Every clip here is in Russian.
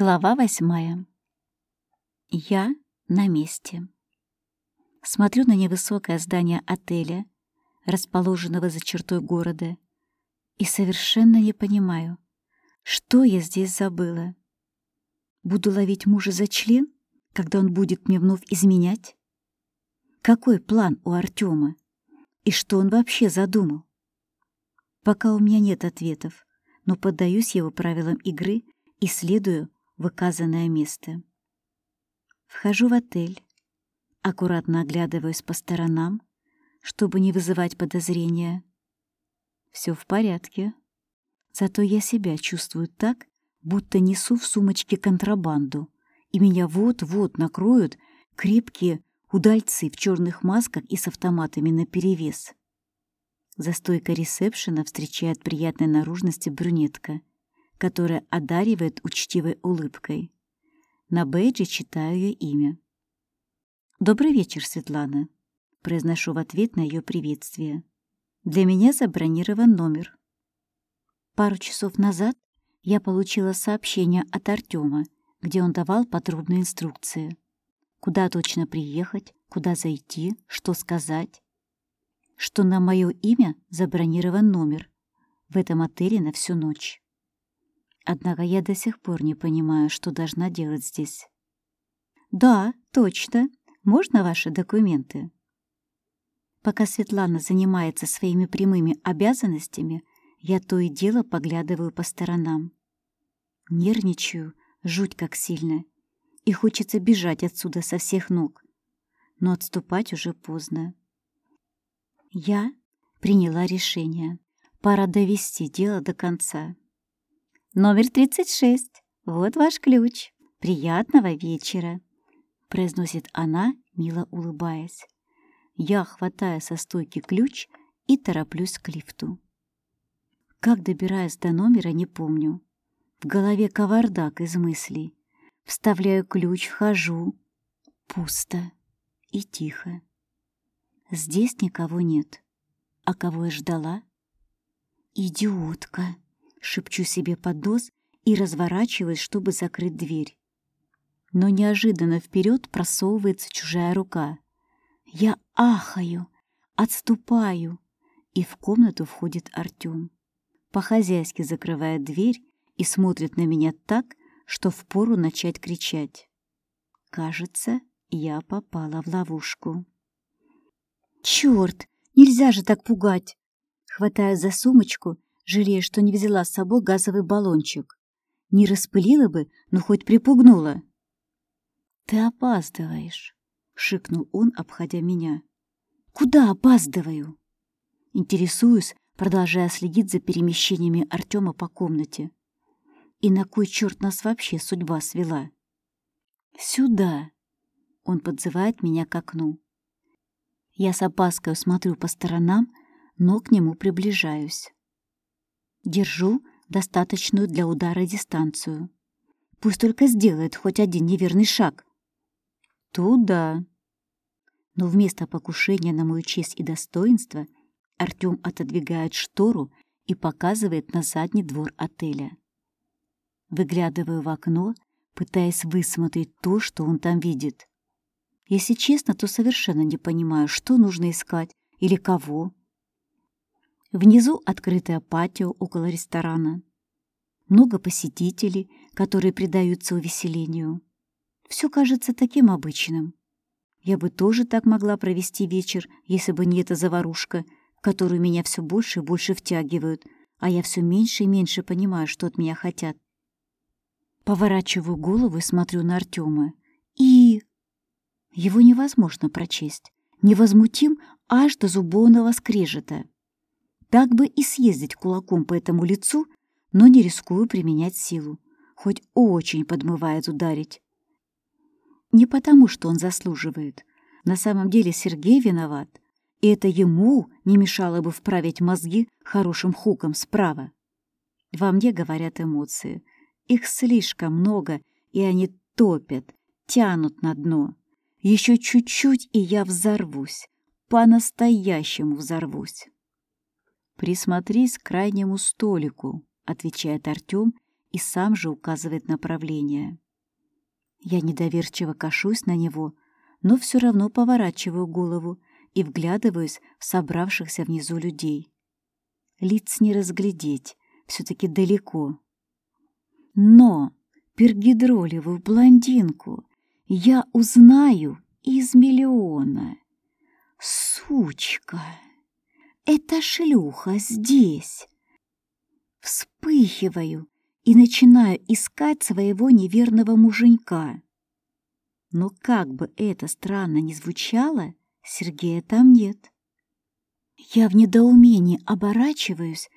Глава восьмая. Я на месте. Смотрю на невысокое здание отеля, расположенного за чертой города, и совершенно не понимаю, что я здесь забыла. Буду ловить мужа за член, когда он будет мне вновь изменять? Какой план у Артема? И что он вообще задумал? Пока у меня нет ответов, но поддаюсь его правилам игры и следую в указанное место. Вхожу в отель, аккуратно оглядываюсь по сторонам, чтобы не вызывать подозрения. Все в порядке. Зато я себя чувствую так, будто несу в сумочке контрабанду, и меня вот-вот накроют крепкие удальцы в черных масках и с автоматами наперевес. За стойкой ресепшена встречает приятной наружности брюнетка — которая одаривает учтивой улыбкой. На бейджи читаю ее имя. «Добрый вечер, Светлана», — произношу в ответ на ее приветствие. «Для меня забронирован номер». Пару часов назад я получила сообщение от Артема, где он давал подробные инструкции. Куда точно приехать, куда зайти, что сказать. Что на мое имя забронирован номер в этом отеле на всю ночь. Однако я до сих пор не понимаю, что должна делать здесь. «Да, точно. Можно ваши документы?» Пока Светлана занимается своими прямыми обязанностями, я то и дело поглядываю по сторонам. Нервничаю, жуть как сильно, и хочется бежать отсюда со всех ног. Но отступать уже поздно. Я приняла решение. Пора довести дело до конца. «Номер 36. Вот ваш ключ. Приятного вечера!» произносит она, мило улыбаясь. Я хватаю со стойки ключ и тороплюсь к лифту. Как добираюсь до номера, не помню. В голове кавардак из мыслей. Вставляю ключ, вхожу. Пусто и тихо. Здесь никого нет. А кого я ждала? Идиотка шепчу себе под нос и разворачиваюсь, чтобы закрыть дверь. Но неожиданно вперед просовывается чужая рука. Я ахаю, отступаю, и в комнату входит Артём. По-хозяйски закрывает дверь и смотрит на меня так, что впору начать кричать. Кажется, я попала в ловушку. Чёрт, нельзя же так пугать! Хватаю за сумочку жалея, что не взяла с собой газовый баллончик. Не распылила бы, но хоть припугнула. «Ты опаздываешь», — шикнул он, обходя меня. «Куда опаздываю?» Интересуюсь, продолжая следить за перемещениями Артема по комнате. «И на кой черт нас вообще судьба свела?» «Сюда!» — он подзывает меня к окну. Я с опаской смотрю по сторонам, но к нему приближаюсь. Держу достаточную для удара дистанцию. Пусть только сделает хоть один неверный шаг. Туда. Но вместо покушения на мою честь и достоинство Артём отодвигает штору и показывает на задний двор отеля. Выглядываю в окно, пытаясь высмотреть то, что он там видит. Если честно, то совершенно не понимаю, что нужно искать или кого. Внизу открытое патио около ресторана. Много посетителей, которые предаются увеселению. Все кажется таким обычным. Я бы тоже так могла провести вечер, если бы не эта заварушка, которую меня все больше и больше втягивают, а я все меньше и меньше понимаю, что от меня хотят. Поворачиваю голову и смотрю на Артема. И... Его невозможно прочесть. Невозмутим аж до зубовного скрежета. Так бы и съездить кулаком по этому лицу, но не рискую применять силу, хоть очень подмывает ударить. Не потому, что он заслуживает. На самом деле Сергей виноват, и это ему не мешало бы вправить мозги хорошим хуком справа. Во мне говорят эмоции. Их слишком много, и они топят, тянут на дно. Еще чуть-чуть, и я взорвусь. По-настоящему взорвусь. «Присмотрись к крайнему столику», — отвечает Артём и сам же указывает направление. Я недоверчиво кашусь на него, но все равно поворачиваю голову и вглядываюсь в собравшихся внизу людей. Лиц не разглядеть, все таки далеко. Но пергидролевую блондинку я узнаю из миллиона. Сучка! Это шлюха здесь! Вспыхиваю и начинаю искать своего неверного муженька. Но как бы это странно ни звучало, Сергея там нет. Я в недоумении оборачиваюсь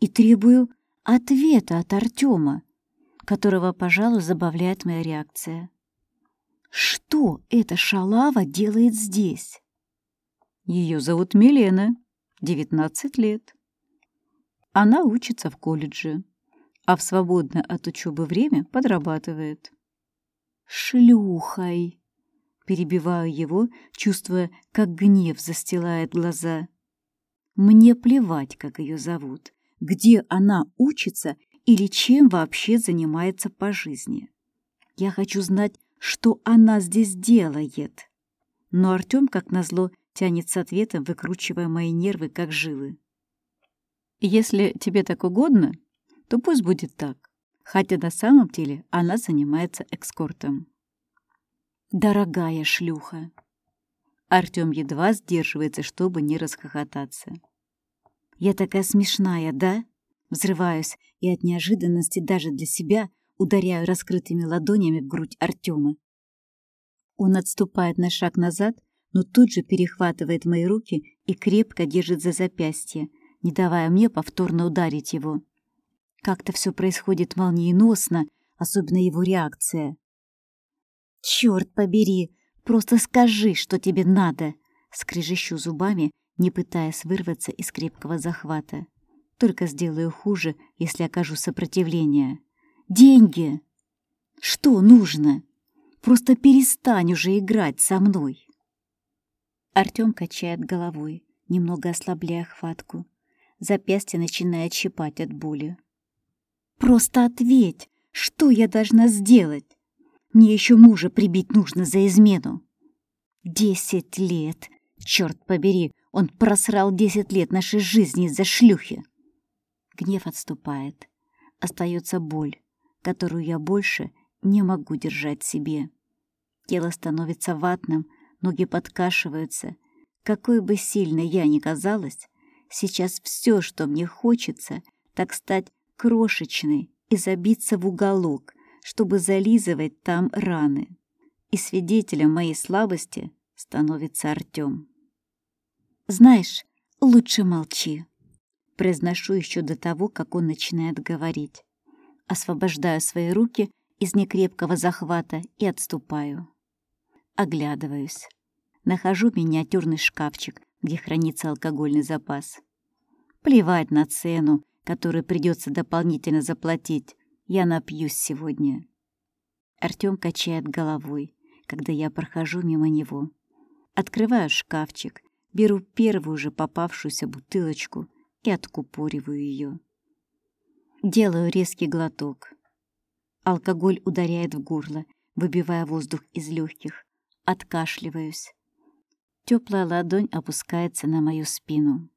и требую ответа от Артема, которого, пожалуй, забавляет моя реакция. Что эта шалава делает здесь? Ее зовут Милена, 19 лет. Она учится в колледже, а в свободное от учебы время подрабатывает. «Шлюхой!» Перебиваю его, чувствуя, как гнев застилает глаза. Мне плевать, как ее зовут, где она учится или чем вообще занимается по жизни. Я хочу знать, что она здесь делает. Но Артем, как назло, тянет с ответом, выкручивая мои нервы, как жилы. Если тебе так угодно, то пусть будет так, хотя на самом деле она занимается экскортом. Дорогая шлюха. Артём едва сдерживается, чтобы не расхохотаться. Я такая смешная, да? Взрываюсь и от неожиданности даже для себя ударяю раскрытыми ладонями в грудь Артема. Он отступает на шаг назад, но тут же перехватывает мои руки и крепко держит за запястье, не давая мне повторно ударить его. Как-то все происходит молниеносно, особенно его реакция. «Черт побери! Просто скажи, что тебе надо!» Скрежещу зубами, не пытаясь вырваться из крепкого захвата. Только сделаю хуже, если окажу сопротивление. «Деньги! Что нужно? Просто перестань уже играть со мной!» Артём качает головой, немного ослабляя хватку. Запястье начинает щипать от боли. «Просто ответь, что я должна сделать? Мне еще мужа прибить нужно за измену. Десять лет. Черт побери, он просрал десять лет нашей жизни из-за шлюхи. Гнев отступает. Остается боль, которую я больше не могу держать себе. Тело становится ватным, ноги подкашиваются. Какой бы сильной я ни казалась, сейчас все, что мне хочется, так стать крошечной и забиться в уголок — чтобы зализывать там раны. И свидетелем моей слабости становится Артём. «Знаешь, лучше молчи», — произношу еще до того, как он начинает говорить. Освобождаю свои руки из некрепкого захвата и отступаю. Оглядываюсь. Нахожу миниатюрный шкафчик, где хранится алкогольный запас. Плевать на цену, которую придется дополнительно заплатить, я напьюсь сегодня. Артём качает головой, когда я прохожу мимо него. Открываю шкафчик, беру первую же попавшуюся бутылочку и откупориваю ее. Делаю резкий глоток. Алкоголь ударяет в горло, выбивая воздух из легких. Откашливаюсь. Теплая ладонь опускается на мою спину.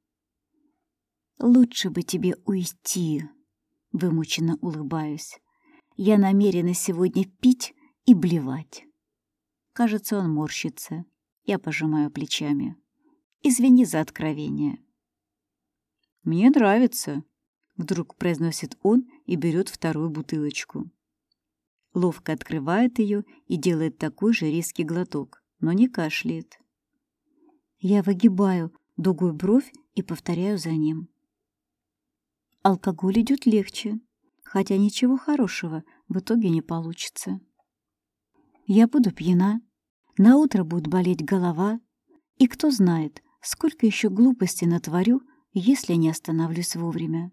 «Лучше бы тебе уйти», Вымученно улыбаюсь. Я намерена сегодня пить и блевать. Кажется, он морщится. Я пожимаю плечами. Извини за откровение. «Мне нравится», — вдруг произносит он и берет вторую бутылочку. Ловко открывает ее и делает такой же резкий глоток, но не кашляет. Я выгибаю дугой бровь и повторяю за ним. Алкоголь идет легче, хотя ничего хорошего в итоге не получится. Я буду пьяна, на утро будет болеть голова, и кто знает, сколько еще глупостей натворю, если не остановлюсь вовремя.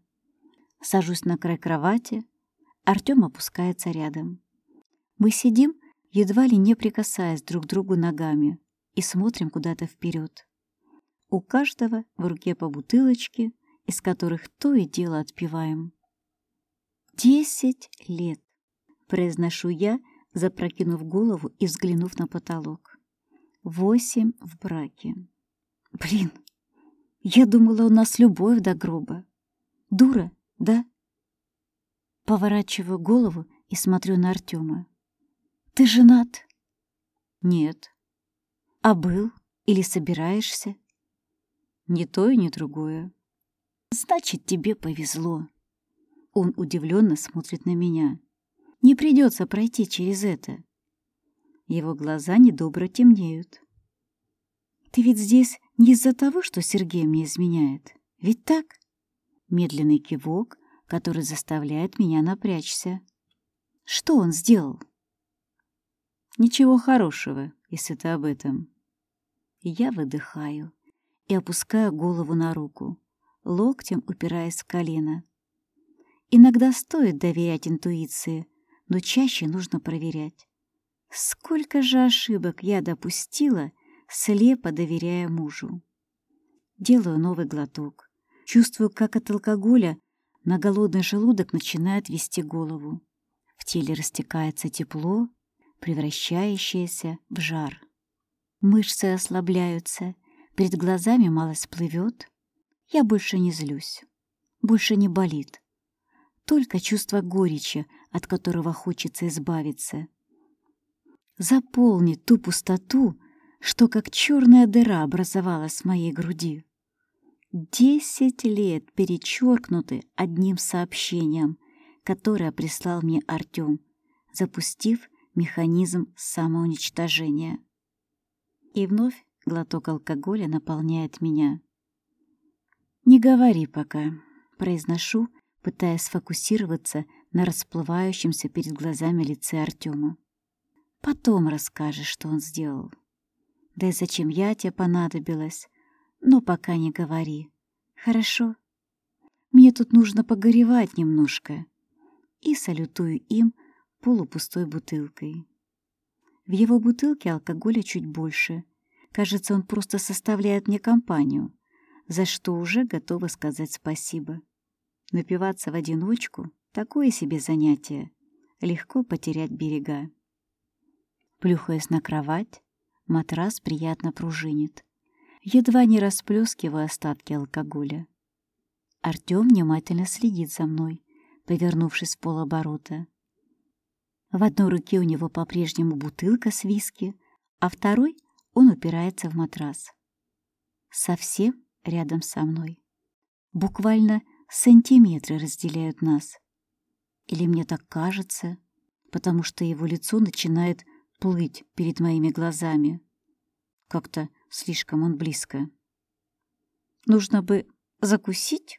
Сажусь на край кровати, Артём опускается рядом. Мы сидим, едва ли не прикасаясь друг к другу ногами, и смотрим куда-то вперед. У каждого в руке по бутылочке, из которых то и дело отпиваем. Десять лет, произношу я, запрокинув голову и взглянув на потолок. Восемь в браке. Блин, я думала, у нас любовь до гроба. Дура, да? Поворачиваю голову и смотрю на Артема. Ты женат? Нет. А был или собираешься? Ни то и ни другое. Значит, тебе повезло. Он удивленно смотрит на меня. Не придется пройти через это. Его глаза недобро темнеют. Ты ведь здесь не из-за того, что Сергей мне изменяет. Ведь так? Медленный кивок, который заставляет меня напрячься. Что он сделал? Ничего хорошего, если ты об этом. Я выдыхаю и опускаю голову на руку, локтем упираясь в колено. Иногда стоит доверять интуиции, но чаще нужно проверять. Сколько же ошибок я допустила, слепо доверяя мужу. Делаю новый глоток. Чувствую, как от алкоголя на голодный желудок начинает вести голову. В теле растекается тепло, превращающееся в жар. Мышцы ослабляются, перед глазами мало сплывет. Я больше не злюсь, больше не болит. Только чувство горечи, от которого хочется избавиться. Заполнить ту пустоту, что как черная дыра образовалась в моей груди. Десять лет перечеркнуты одним сообщением, которое прислал мне Артем, запустив механизм самоуничтожения. И вновь глоток алкоголя наполняет меня. «Не говори пока», — произношу, пытаясь сфокусироваться на расплывающемся перед глазами лице Артема. «Потом расскажешь, что он сделал. Да и зачем я тебе понадобилась, но пока не говори. Хорошо? Мне тут нужно погоревать немножко». И салютую им полупустой бутылкой. В его бутылке алкоголя чуть больше. Кажется, он просто составляет мне компанию, за что уже готова сказать спасибо. Напиваться в одиночку — такое себе занятие. Легко потерять берега. Плюхаясь на кровать, матрас приятно пружинит. Едва не расплескивая остатки алкоголя. Артём внимательно следит за мной, повернувшись в полоборота. В одной руке у него по-прежнему бутылка с виски, а второй он упирается в матрас. Совсем рядом со мной. Буквально сантиметры разделяют нас. Или мне так кажется, потому что его лицо начинает плыть перед моими глазами. Как-то слишком он близко. Нужно бы закусить?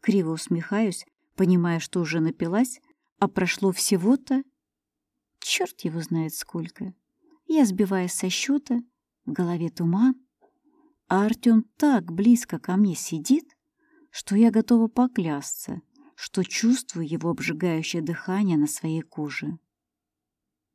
Криво усмехаюсь, понимая, что уже напилась, а прошло всего-то... Черт его знает сколько. Я сбиваюсь со счета, в голове туман, а Артем так близко ко мне сидит, что я готова поклясться, что чувствую его обжигающее дыхание на своей коже.